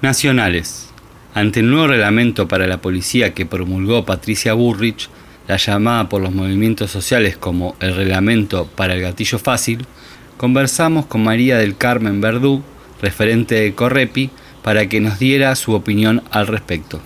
Nacionales. Ante el nuevo reglamento para la policía que promulgó Patricia Burrich, la llamada por los movimientos sociales como el reglamento para el gatillo fácil, conversamos con María del Carmen Verdú, referente de Correpi, para que nos diera su opinión al respecto.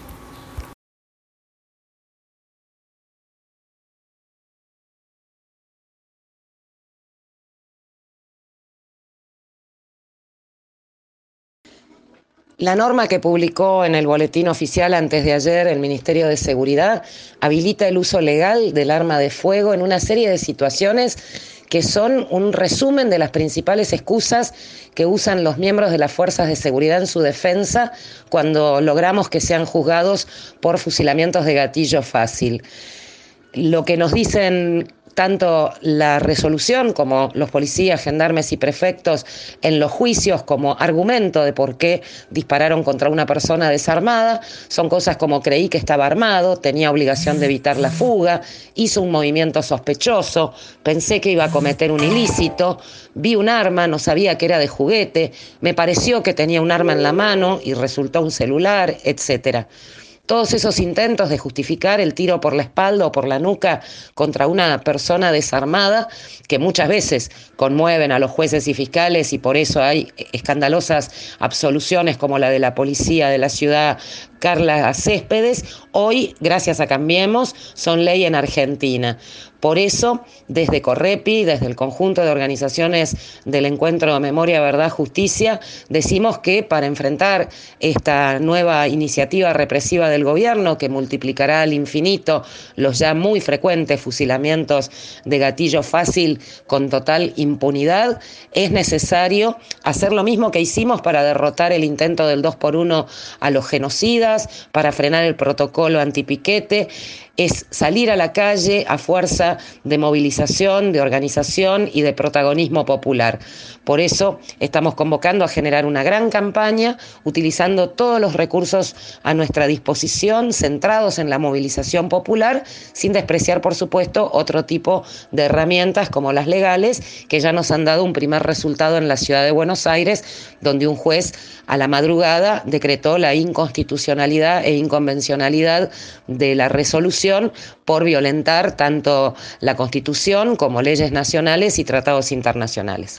La norma que publicó en el boletín oficial antes de ayer el Ministerio de Seguridad habilita el uso legal del arma de fuego en una serie de situaciones que son un resumen de las principales excusas que usan los miembros de las fuerzas de seguridad en su defensa cuando logramos que sean juzgados por fusilamientos de gatillo fácil. Lo que nos dicen tanto la resolución como los policías, gendarmes y prefectos en los juicios como argumento de por qué dispararon contra una persona desarmada, son cosas como creí que estaba armado, tenía obligación de evitar la fuga, hizo un movimiento sospechoso, pensé que iba a cometer un ilícito, vi un arma, no sabía que era de juguete, me pareció que tenía un arma en la mano y resultó un celular, etcétera todos esos intentos de justificar el tiro por la espalda o por la nuca contra una persona desarmada, que muchas veces conmueven a los jueces y fiscales y por eso hay escandalosas absoluciones como la de la policía de la ciudad Carla Céspedes, hoy, gracias a Cambiemos, son ley en Argentina. Por eso, desde Correpi, desde el conjunto de organizaciones del Encuentro Memoria, Verdad, Justicia, decimos que para enfrentar esta nueva iniciativa represiva del gobierno que multiplicará al infinito los ya muy frecuentes fusilamientos de gatillo fácil con total impunidad, es necesario hacer lo mismo que hicimos para derrotar el intento del 2 por 1 a los genocidas, para frenar el protocolo antipiquete es salir a la calle a fuerza de movilización, de organización y de protagonismo popular. Por eso estamos convocando a generar una gran campaña utilizando todos los recursos a nuestra disposición, centrados en la movilización popular, sin despreciar, por supuesto, otro tipo de herramientas como las legales, que ya nos han dado un primer resultado en la ciudad de Buenos Aires, donde un juez a la madrugada decretó la inconstitucionalidad e inconvencionalidad de la resolución por violentar tanto la Constitución como leyes nacionales y tratados internacionales.